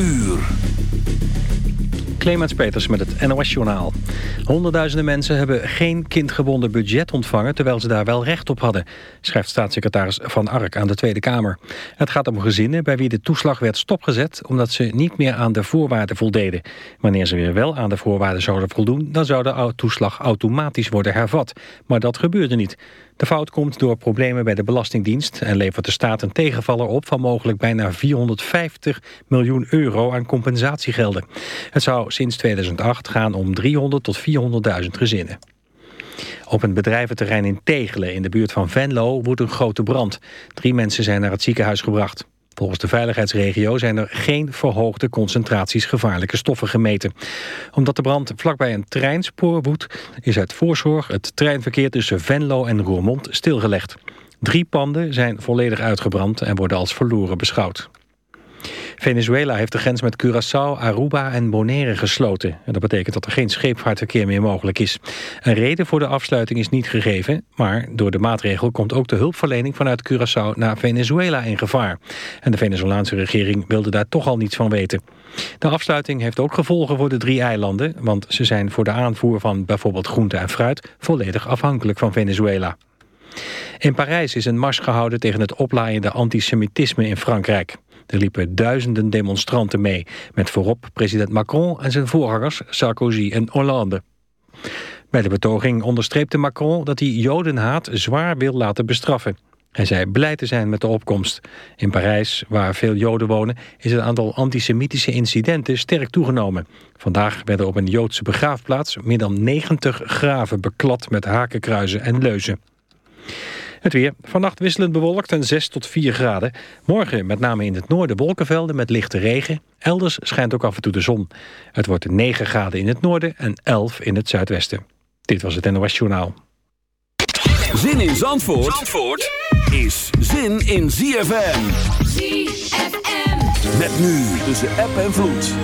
uur. Clemens Peters met het NOS-journaal. Honderdduizenden mensen hebben geen kindgebonden budget ontvangen... terwijl ze daar wel recht op hadden, schrijft staatssecretaris Van Ark aan de Tweede Kamer. Het gaat om gezinnen bij wie de toeslag werd stopgezet... omdat ze niet meer aan de voorwaarden voldeden. Wanneer ze weer wel aan de voorwaarden zouden voldoen... dan zou de toeslag automatisch worden hervat. Maar dat gebeurde niet. De fout komt door problemen bij de Belastingdienst... en levert de staat een tegenvaller op van mogelijk bijna 450 miljoen euro aan compensatiegelden. Het zou sinds 2008 gaan om 300 tot 400.000 gezinnen. Op een bedrijventerrein in Tegelen in de buurt van Venlo woedt een grote brand. Drie mensen zijn naar het ziekenhuis gebracht. Volgens de veiligheidsregio zijn er geen verhoogde concentraties gevaarlijke stoffen gemeten. Omdat de brand vlakbij een treinspoor woedt, is uit voorzorg het treinverkeer tussen Venlo en Roermond stilgelegd. Drie panden zijn volledig uitgebrand en worden als verloren beschouwd. Venezuela heeft de grens met Curaçao, Aruba en Bonaire gesloten. En dat betekent dat er geen scheepvaartverkeer meer mogelijk is. Een reden voor de afsluiting is niet gegeven... maar door de maatregel komt ook de hulpverlening vanuit Curaçao naar Venezuela in gevaar. En de Venezolaanse regering wilde daar toch al niets van weten. De afsluiting heeft ook gevolgen voor de drie eilanden... want ze zijn voor de aanvoer van bijvoorbeeld groente en fruit... volledig afhankelijk van Venezuela. In Parijs is een mars gehouden tegen het oplaaiende antisemitisme in Frankrijk. Er liepen duizenden demonstranten mee, met voorop president Macron en zijn voorgangers Sarkozy en Hollande. Bij de betoging onderstreepte Macron dat hij jodenhaat zwaar wil laten bestraffen. Hij zei blij te zijn met de opkomst. In Parijs, waar veel joden wonen, is het aantal antisemitische incidenten sterk toegenomen. Vandaag werden op een joodse begraafplaats meer dan 90 graven beklad met hakenkruizen en leuzen. Het weer. Vannacht wisselend bewolkt en 6 tot 4 graden. Morgen met name in het noorden wolkenvelden met lichte regen. Elders schijnt ook af en toe de zon. Het wordt 9 graden in het noorden en 11 in het zuidwesten. Dit was het NOS Journaal. Zin in Zandvoort, Zandvoort is zin in ZFM. ZFM. Met nu tussen app en vloed.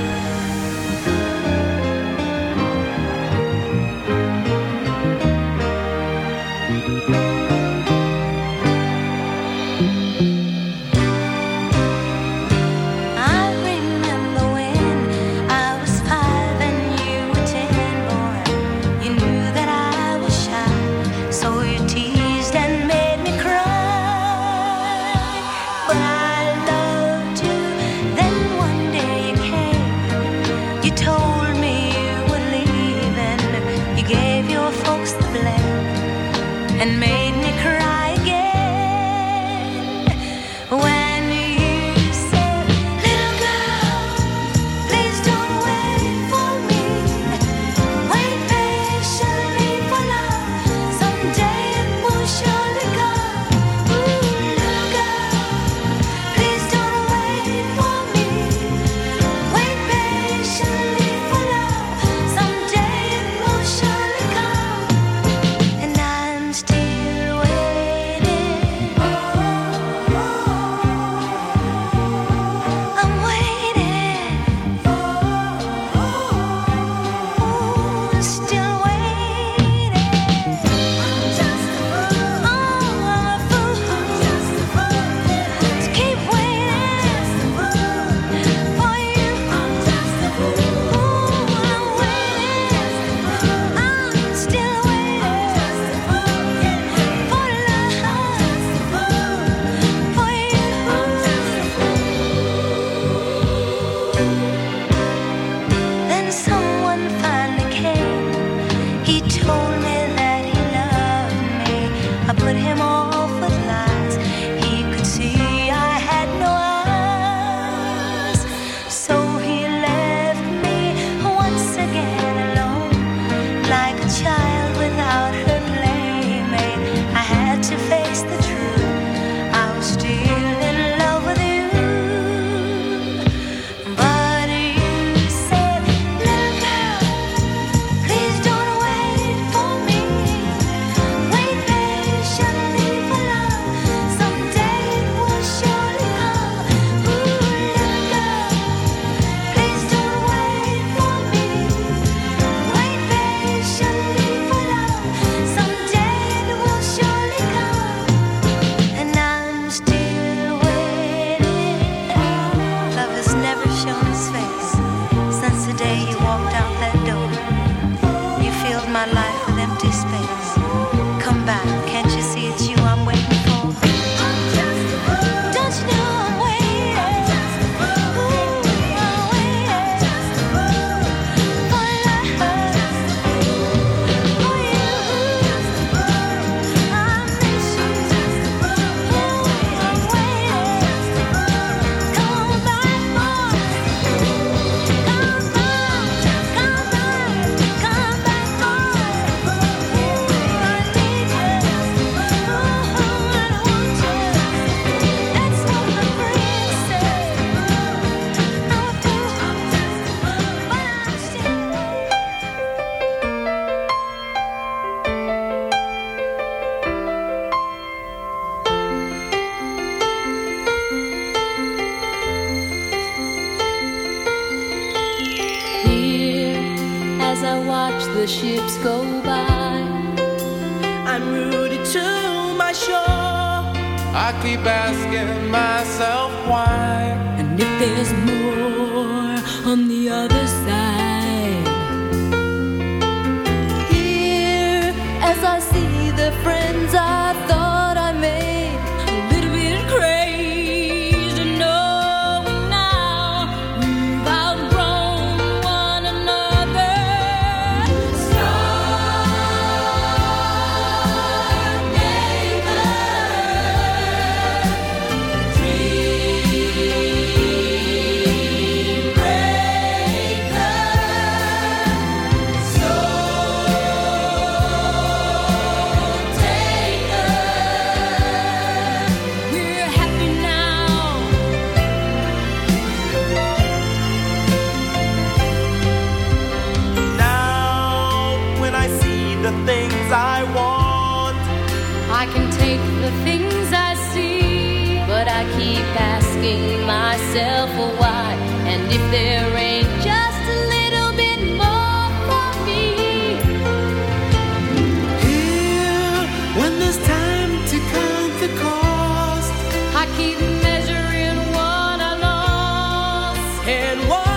and one.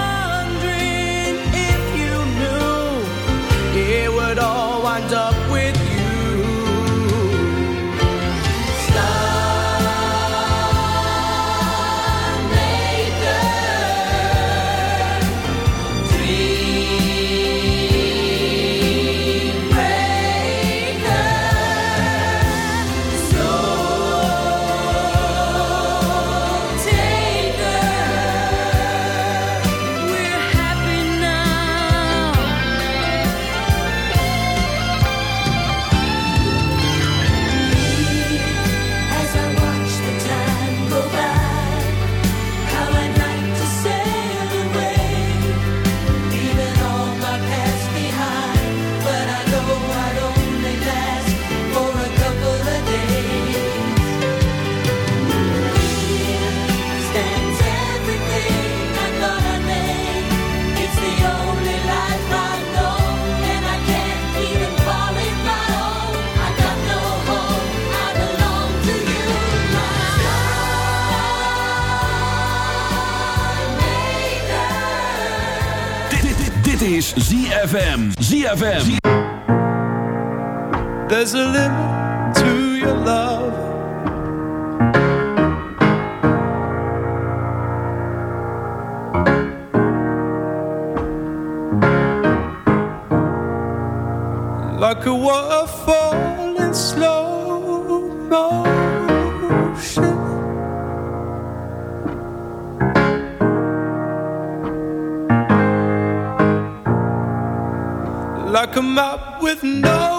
ZFM. ZFM. There's a limit to your love. Like a waterfall. come up with no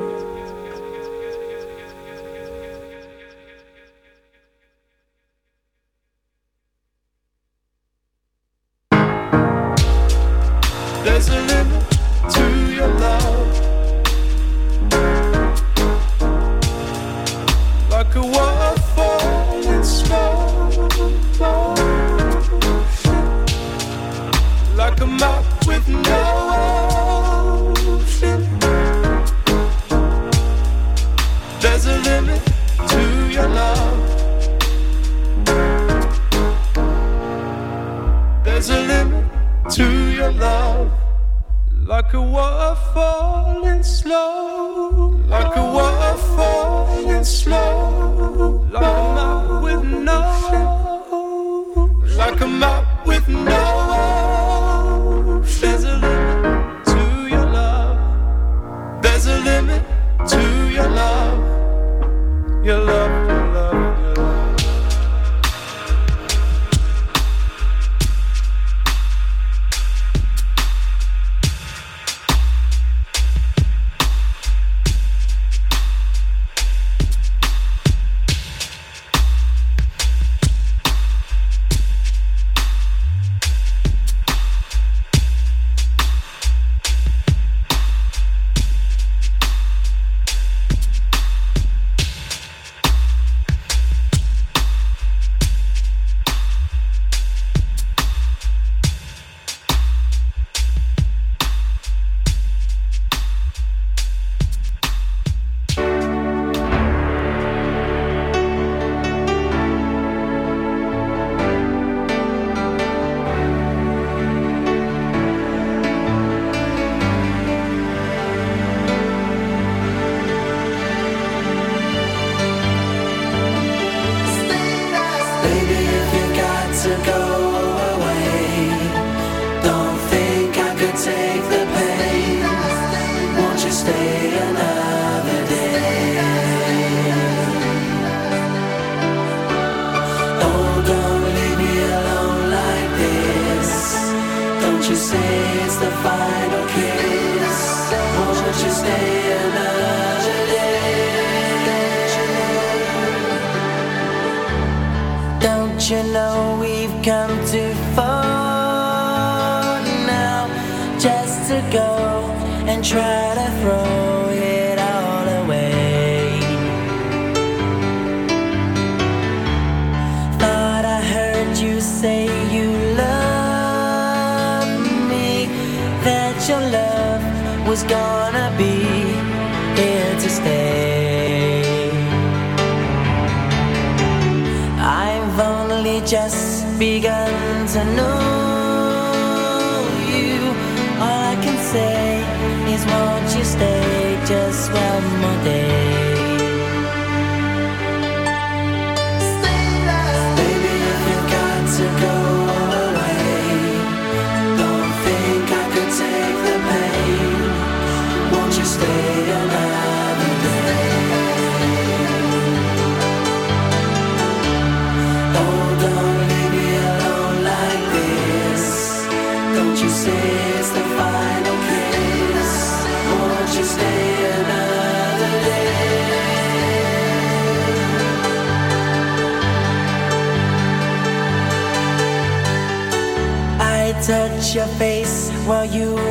you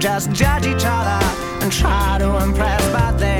just judge each other and try to impress, but they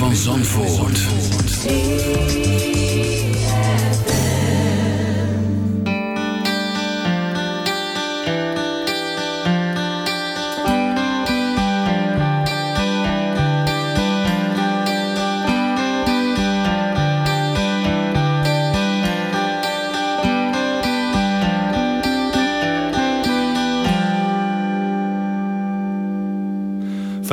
van Zandvoort.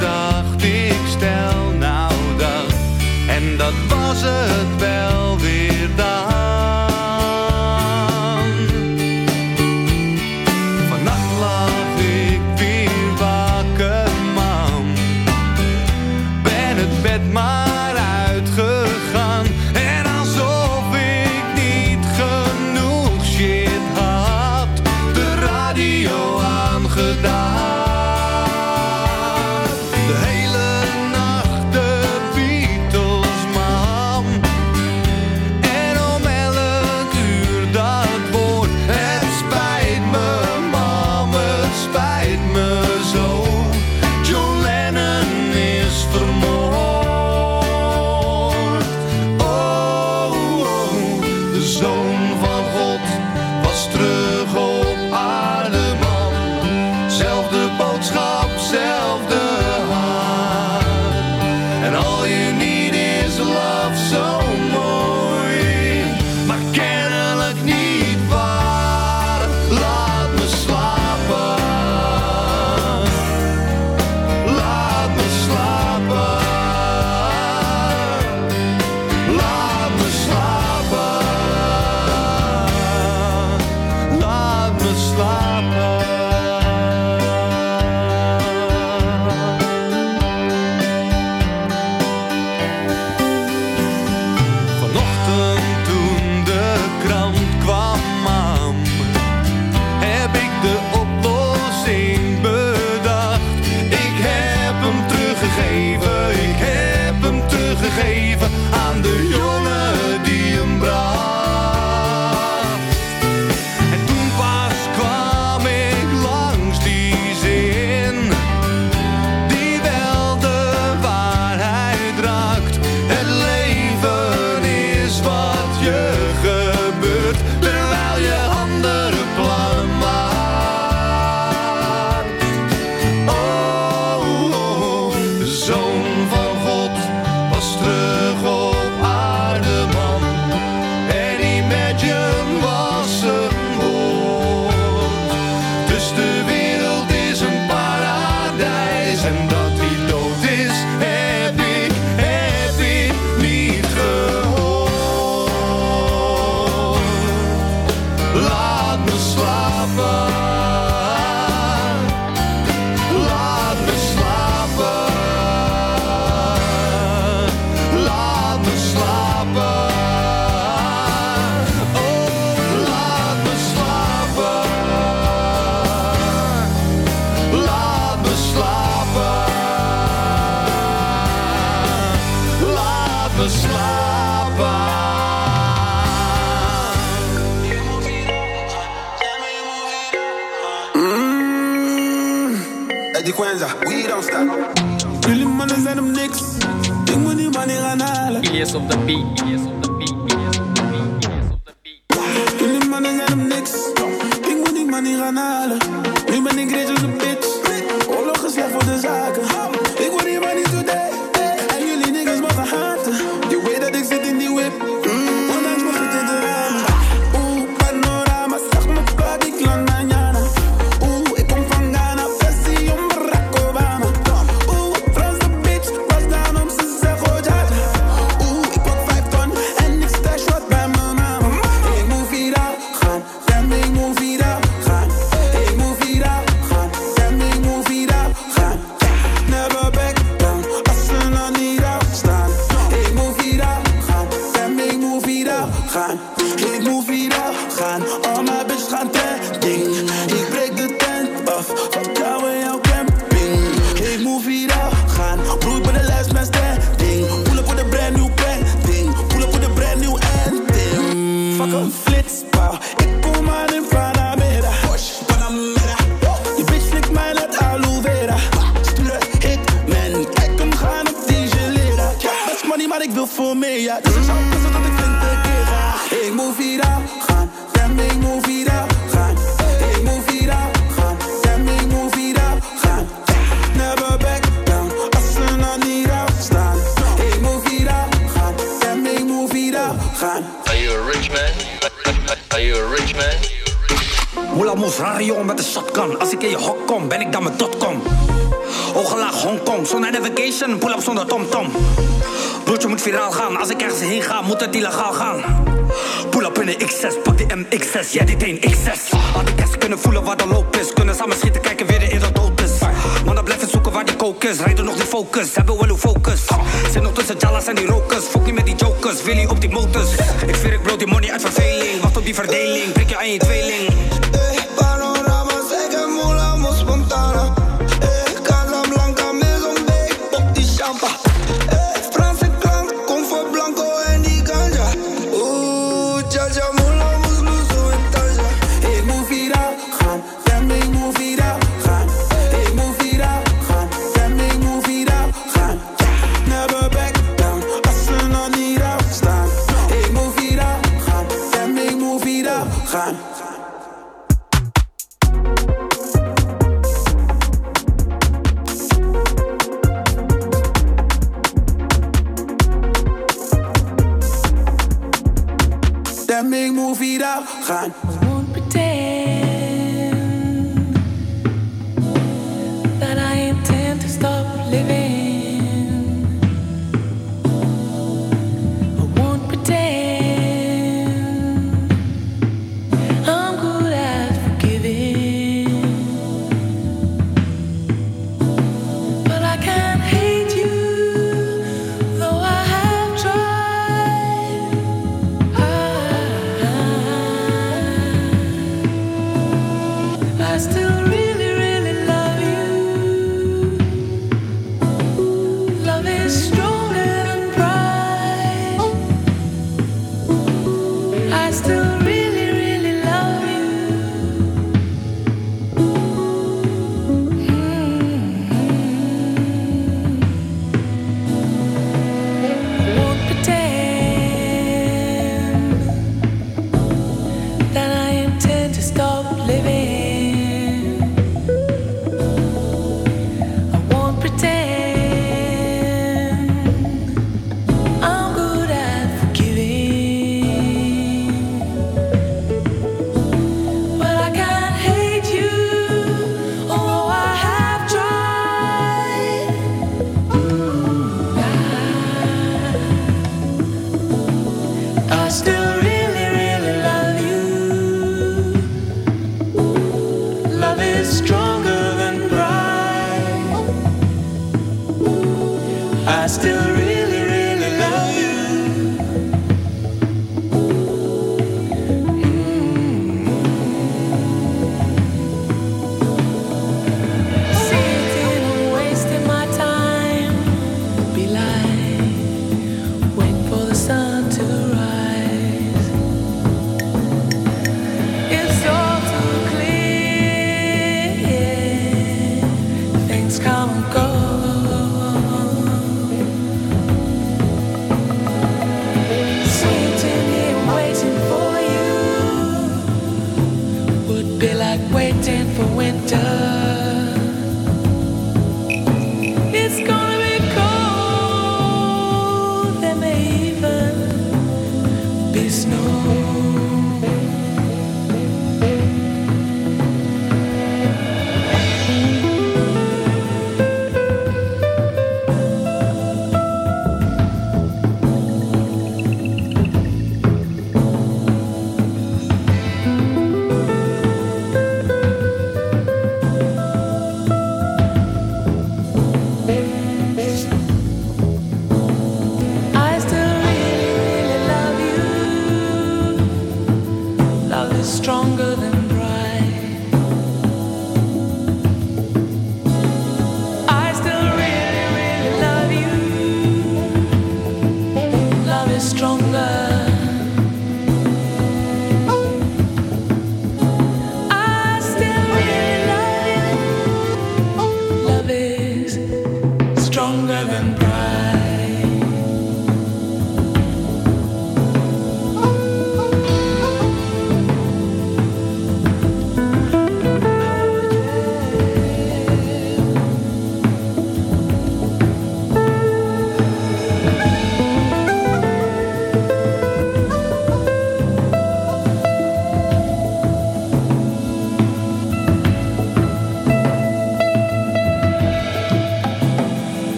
dacht ik stel nou dat. En dat was het wel. don't stop. Really, man, is them nicks. Big money, money, and all. Yes, of the beat. Yes, of ja, dus zo, dus dat ik vind de keer ga. Ik moet viraal gaan, damn, ik moet viraal gaan. Ik moet viraal gaan, damn, ik moet viraal gaan. Never back down, als ze nou niet afstaan. Ik moet viraal gaan, damn, ik moet viraal gaan. Are you a rich man? Are you a rich man? Moela moes, rare met de shotgun. Als ik in je hok kom, ben ik dan met dotcom. Oogelaag Hongkong, zonder navigation, pull-up zonder tomtom. -tom gaan. Als ik ergens heen ga, moet het illegaal gaan. Pull up in de X6, pak die MX6, jij die teen X6. Had ik kunnen voelen waar de loop is. Kunnen samen schieten, kijken weer de in dat dood is. Mannen blijven zoeken waar die kook is. Rijden nog die focus, hebben wel uw focus. Zijn nog tussen Jalas en die rokers. Fok niet met die jokers, Willy op die motors. Ik veer ik brood die money uit verveling. Wacht op die verdeling, prik je aan je tweeling.